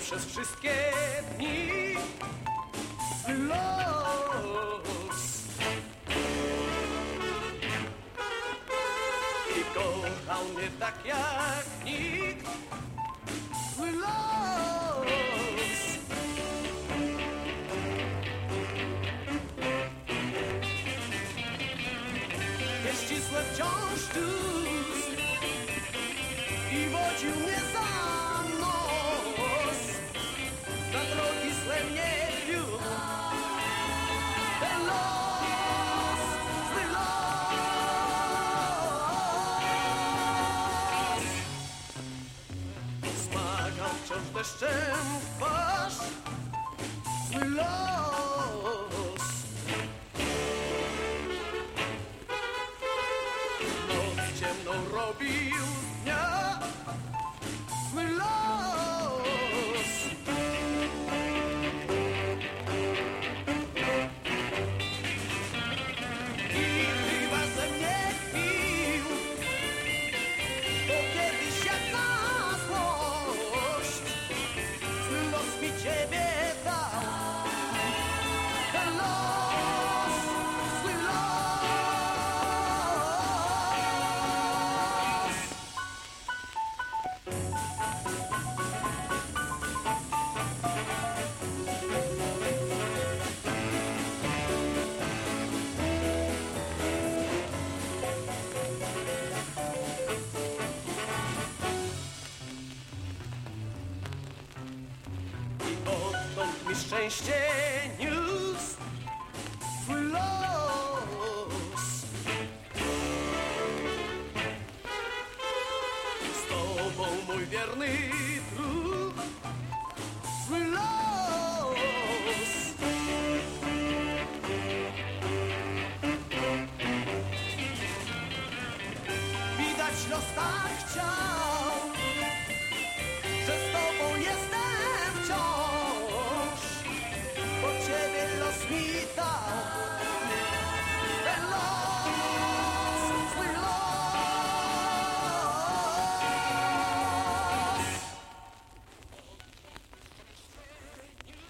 przez wszystkie dni los. I kochał mnie tak jak nikt los. Jest ścisłe wciąż tu deszczem w. Zły los. Noc ciemną robił dnia Zły los szczęście niósł swój los. Z tobą mój wierny drug, swój los. Widać los tak chciał,